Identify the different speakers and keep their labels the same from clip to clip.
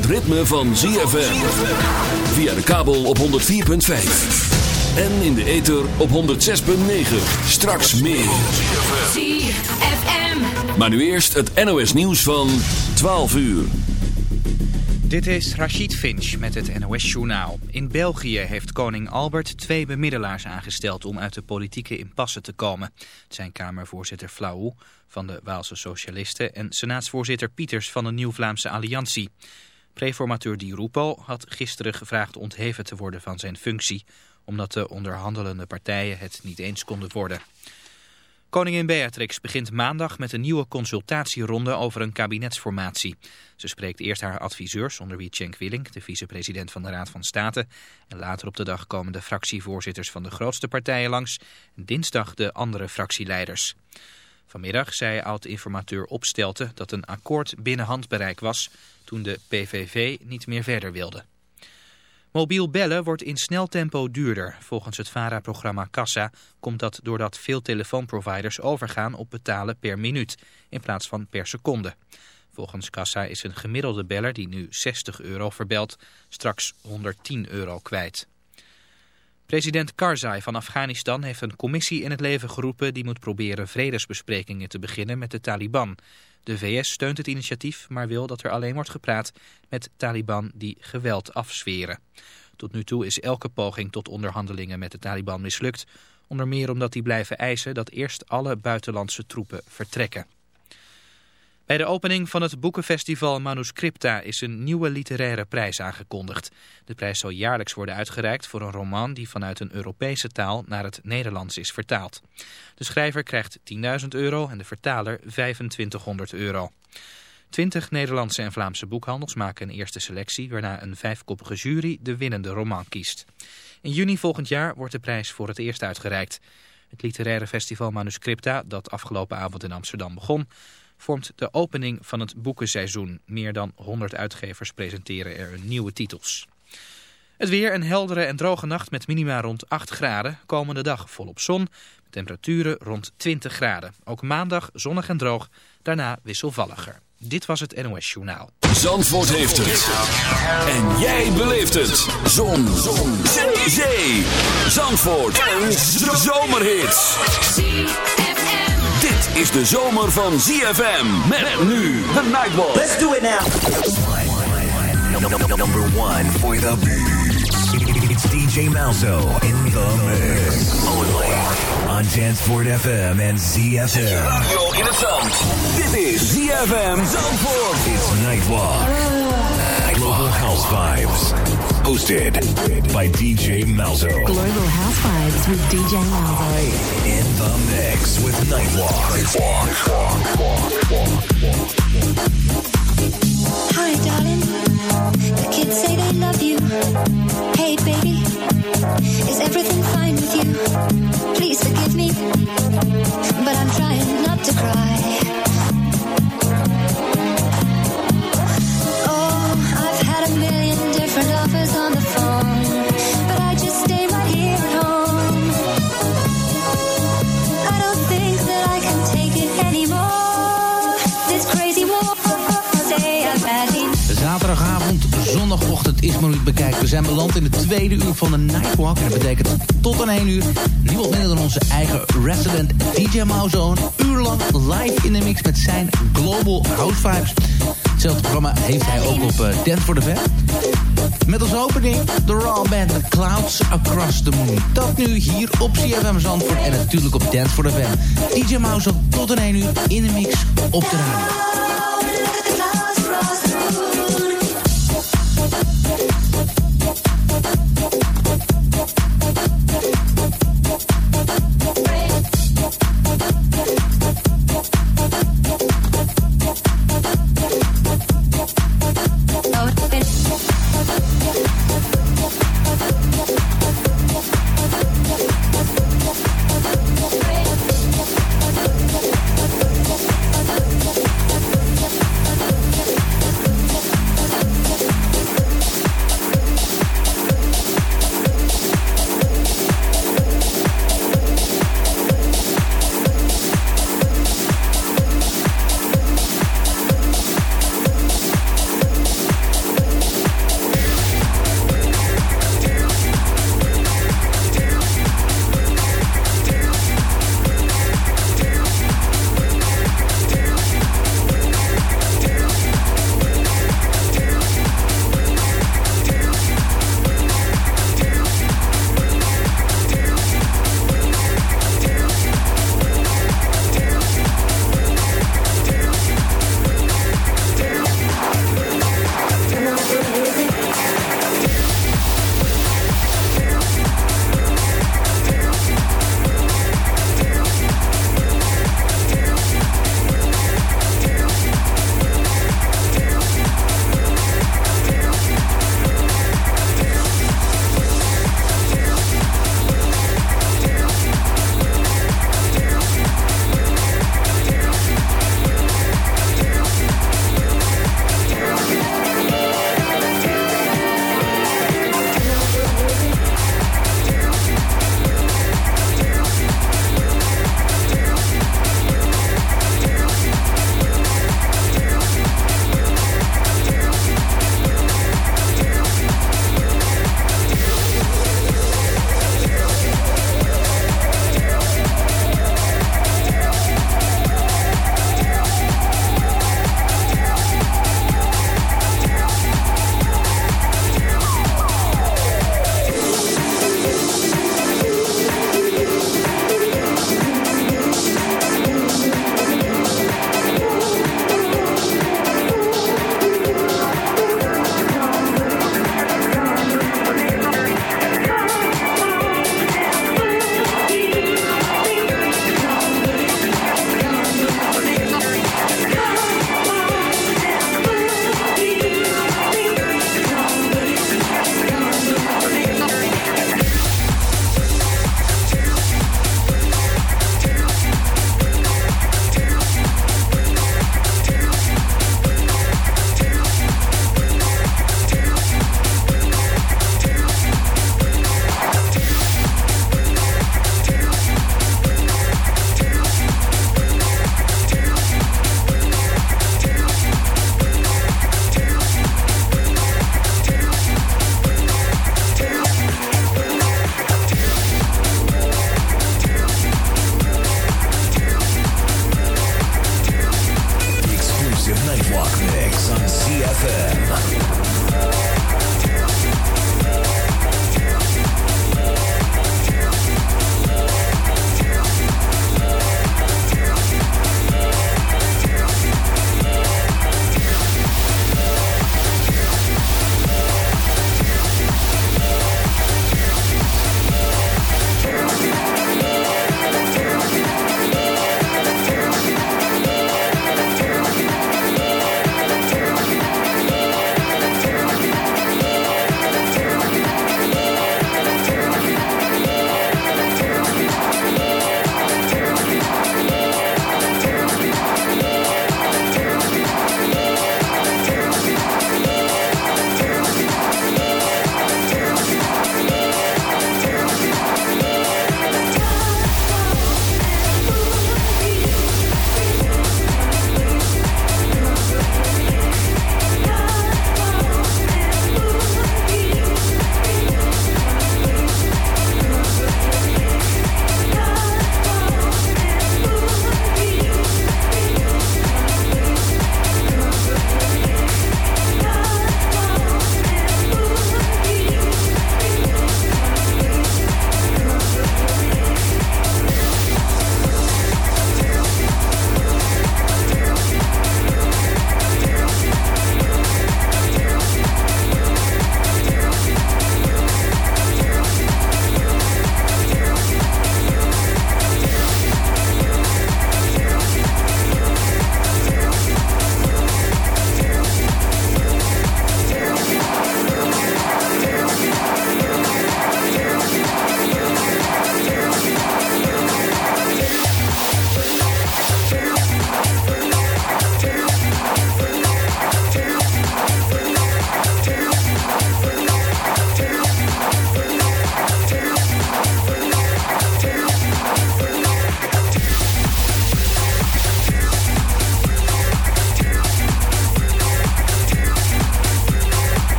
Speaker 1: het ritme van ZFM. Via de kabel op 104.5. En in de ether op 106.9. Straks meer.
Speaker 2: ZFM.
Speaker 1: Maar nu eerst het NOS nieuws van 12 uur.
Speaker 3: Dit is Rachid Finch met het NOS-journaal. In België heeft koning Albert twee bemiddelaars aangesteld om uit de politieke impasse te komen. Het zijn Kamervoorzitter Flauw van de Waalse Socialisten en senaatsvoorzitter Pieters van de Nieuw-Vlaamse Alliantie. Preformateur Di Rupo had gisteren gevraagd ontheven te worden van zijn functie, omdat de onderhandelende partijen het niet eens konden worden. Koningin Beatrix begint maandag met een nieuwe consultatieronde over een kabinetsformatie. Ze spreekt eerst haar adviseurs, onder wie Cenk Willink, de vicepresident van de Raad van State. En later op de dag komen de fractievoorzitters van de grootste partijen langs. Dinsdag de andere fractieleiders. Vanmiddag zei oud-informateur Opstelten dat een akkoord binnen handbereik was toen de PVV niet meer verder wilde. Mobiel bellen wordt in snel tempo duurder. Volgens het VARA-programma Kassa komt dat doordat veel telefoonproviders overgaan op betalen per minuut in plaats van per seconde. Volgens Kassa is een gemiddelde beller die nu 60 euro verbelt straks 110 euro kwijt. President Karzai van Afghanistan heeft een commissie in het leven geroepen die moet proberen vredesbesprekingen te beginnen met de Taliban. De VS steunt het initiatief, maar wil dat er alleen wordt gepraat met Taliban die geweld afsferen. Tot nu toe is elke poging tot onderhandelingen met de Taliban mislukt, onder meer omdat die blijven eisen dat eerst alle buitenlandse troepen vertrekken. Bij de opening van het boekenfestival Manuscripta is een nieuwe literaire prijs aangekondigd. De prijs zal jaarlijks worden uitgereikt voor een roman die vanuit een Europese taal naar het Nederlands is vertaald. De schrijver krijgt 10.000 euro en de vertaler 2500 euro. Twintig Nederlandse en Vlaamse boekhandels maken een eerste selectie... waarna een vijfkoppige jury de winnende roman kiest. In juni volgend jaar wordt de prijs voor het eerst uitgereikt. Het literaire festival Manuscripta, dat afgelopen avond in Amsterdam begon vormt de opening van het boekenseizoen. Meer dan 100 uitgevers presenteren er nieuwe titels. Het weer een heldere en droge nacht met minima rond 8 graden. Komende dag volop zon, temperaturen rond 20 graden. Ook maandag zonnig en droog, daarna wisselvalliger. Dit was het NOS Journaal.
Speaker 1: Zandvoort heeft het. En jij beleeft het. Zon. Zon. Zee. Zandvoort. Een zomerhit. Dit is de zomer van ZFM. Met nu de Nightwalk.
Speaker 4: Let's do it now.
Speaker 5: Number one for the beat. It's DJ Malzo in the mix. Only on Transport FM and ZFM.
Speaker 1: Radio in het zand. Dit is ZFM Zandvoort.
Speaker 5: It's Nightwalk. Global House Vibes. Hosted by DJ Malzo.
Speaker 6: Global House Vibes with DJ Malzo.
Speaker 5: In the mix with Nightwalk.
Speaker 7: Hi, darling. The kids say they love you. Hey, baby. Is everything fine with you? Please forgive me. But I'm trying not to cry. Anymore.
Speaker 8: Zaterdagavond, zondagochtend is maar nu bekijken. We zijn beland in de tweede uur van de Nightwalk. En dat betekent tot aan 1 uur niemand minder dan onze eigen resident DJ. Een uur lang live in de mix met zijn Global House Vibes. Hetzelfde programma heeft hij ook op uh, Dance for the Vet. Met als opening de Raw Band Clouds Across the Moon. Dat nu hier op CFM Zandvoort en natuurlijk op Dance for the Vet. DJ Mauzo tot aan 1 uur in de mix op de radio.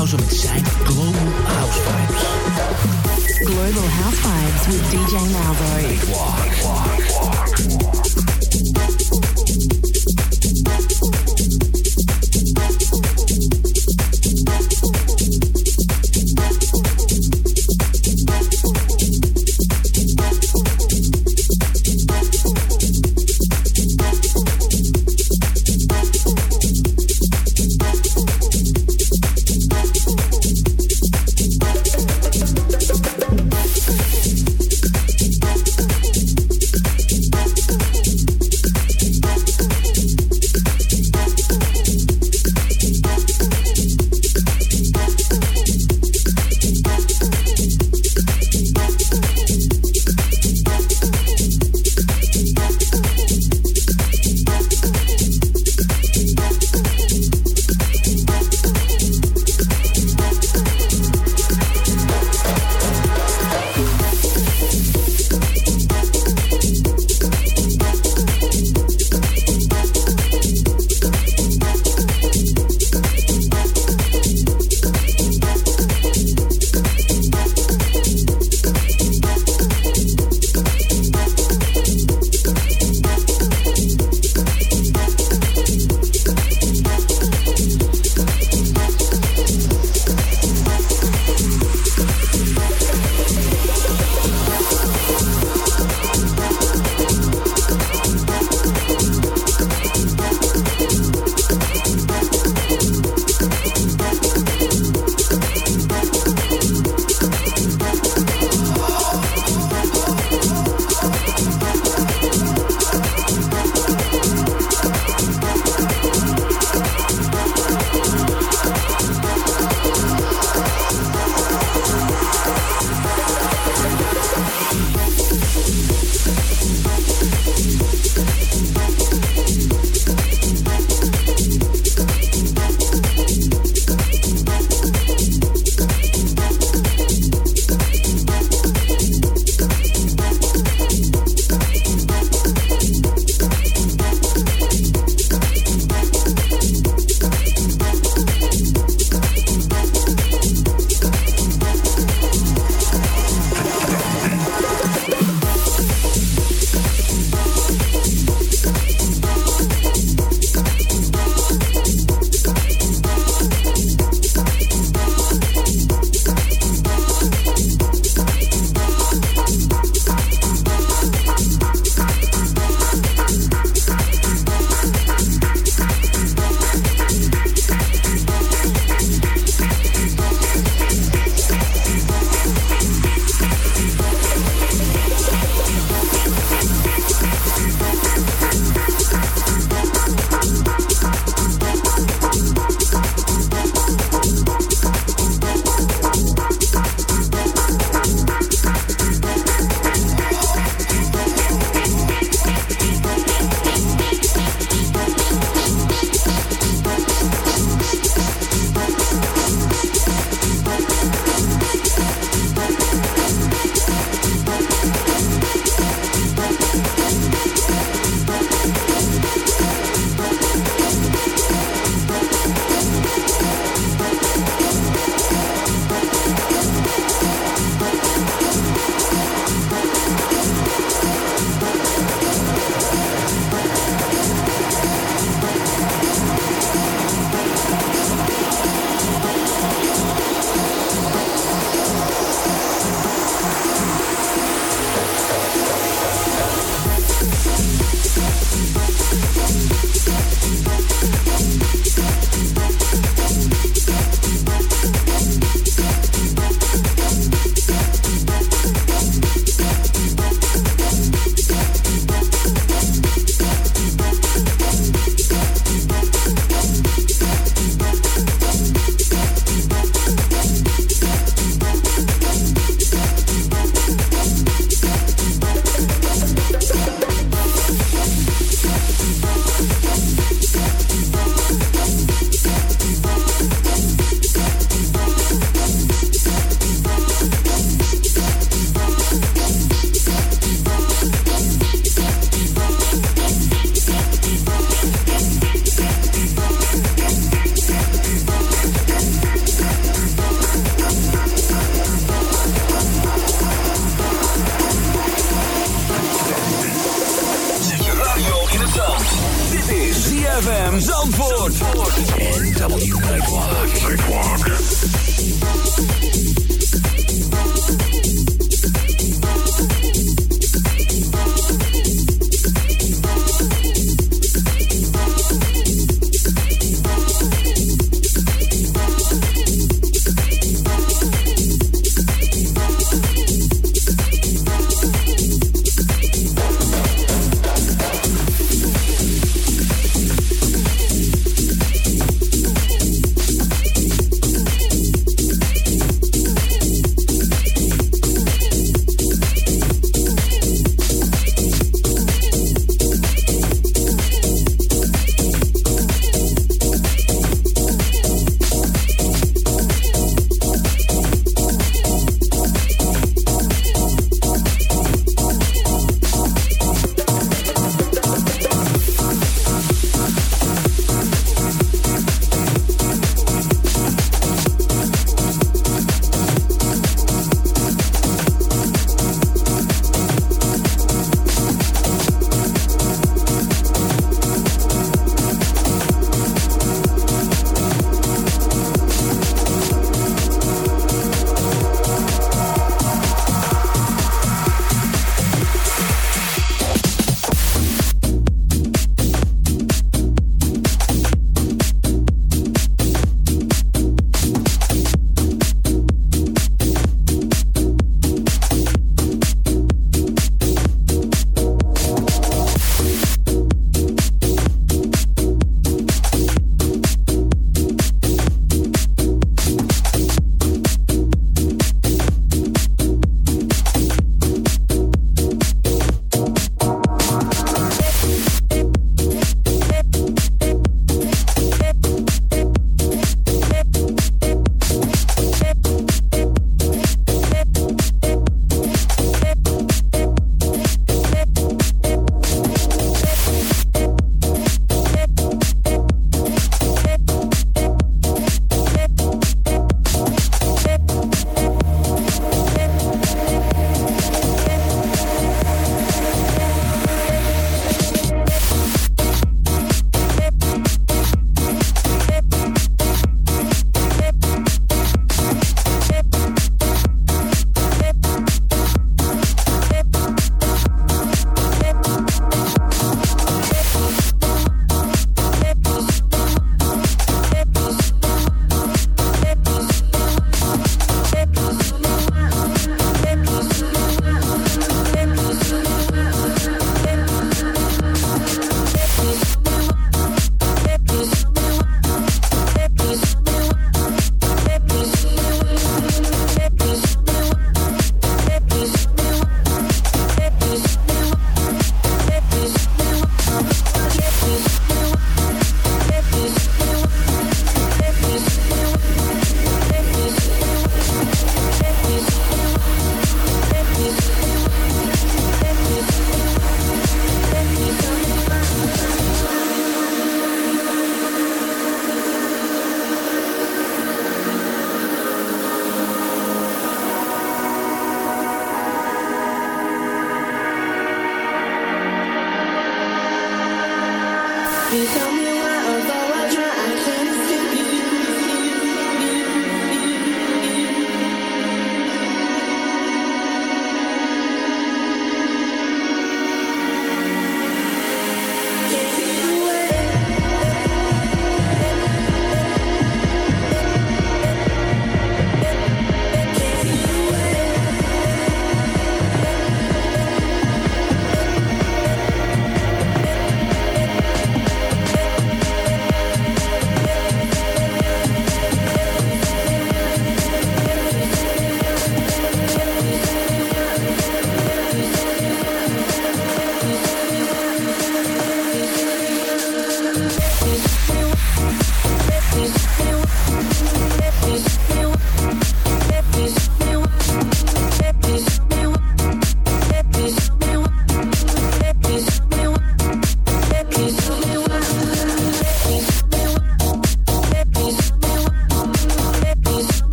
Speaker 8: Mauzo met zijn Global House Vibes.
Speaker 6: Global House Vibes with DJ Malzo.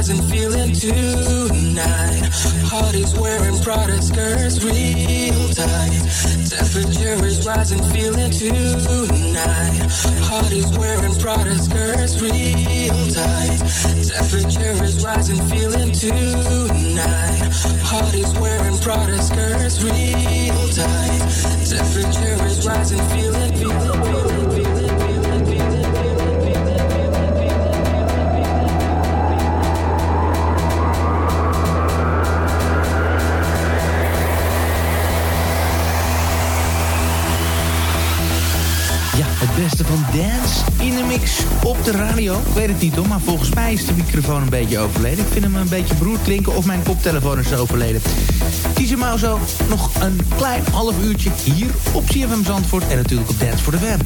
Speaker 2: Is rising, feeling too tonight. Heart is wearing Prada skirts real tight. Temperature is rising, feeling too tonight. Heart is wearing Prada skirts real tight. Temperature is rising, feeling too tonight. Heart is wearing Prada skirts real tight. Temperature is rising, feeling, feeling, feeling,
Speaker 8: beste van dance in de mix op de radio. Ik weet het niet hoor, maar volgens mij is de microfoon een beetje overleden. Ik vind hem een beetje broer klinken of mijn koptelefoon is overleden. Kies hem nou zo nog een klein half uurtje hier op CFM Zandvoort en natuurlijk op Dance voor de Web.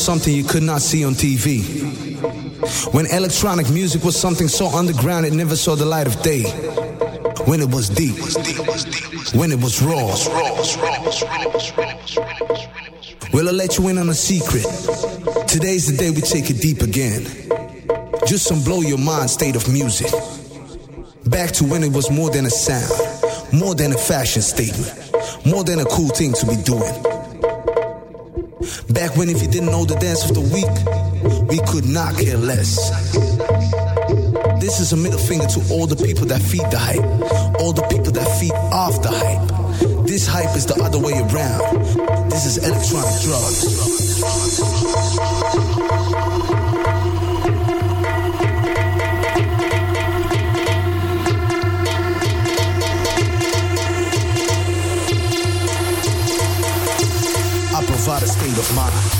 Speaker 9: Something you could not see on TV. When electronic music was something so underground it never saw the light of day. When it was deep. When it was raw. Well, I'll let you in on a secret. Today's the day we take it deep again. Just some blow your mind state of music. Back to when it was more than a sound, more than a fashion statement, more than a cool thing to be doing. Back when if you didn't know the dance of the week, we could not care less. This is a middle finger to all the people that feed the hype, all the people that feed off the hype. This hype is the other way around. This is electronic drugs. of
Speaker 6: mine.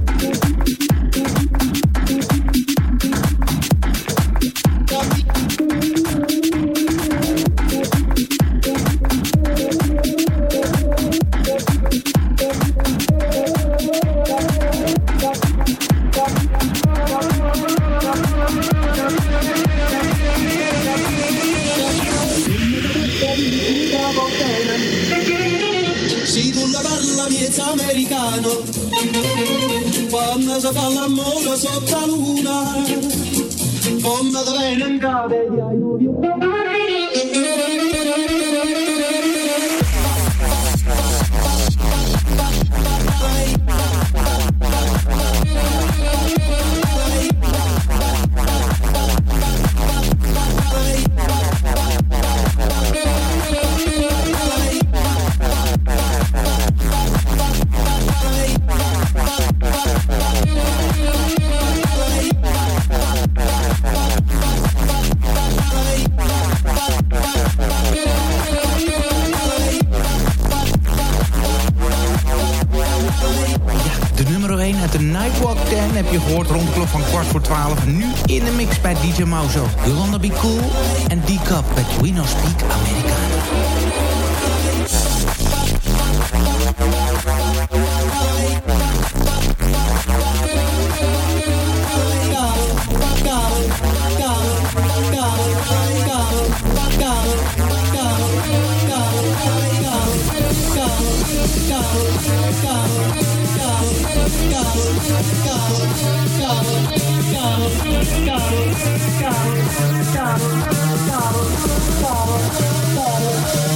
Speaker 6: sotto luna, come dovrei negare.
Speaker 2: up
Speaker 1: don't Speak American.
Speaker 8: Gobble, gobble, gobble, gobble, gobble, gobble.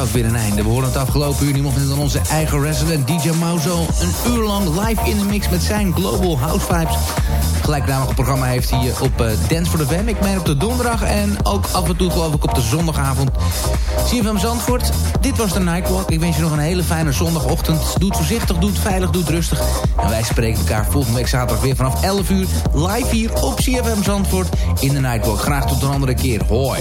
Speaker 8: Ook weer een einde. We horen het afgelopen uur niemand dan onze eigen resident DJ Mauzo... een uur lang live in de mix met zijn Global House Vibes. Gelijknamige programma heeft hij eh, op uh, Dance for the Fam. Ik meen op de donderdag en ook af en toe geloof ik op de zondagavond. CFM Zandvoort, dit was de Nightwalk. Ik wens je nog een hele fijne zondagochtend. Doe voorzichtig, doe veilig, doe rustig. En wij spreken elkaar volgende week zaterdag weer vanaf 11 uur... live hier op CFM Zandvoort in de Nightwalk. Graag tot een andere keer. Hoi.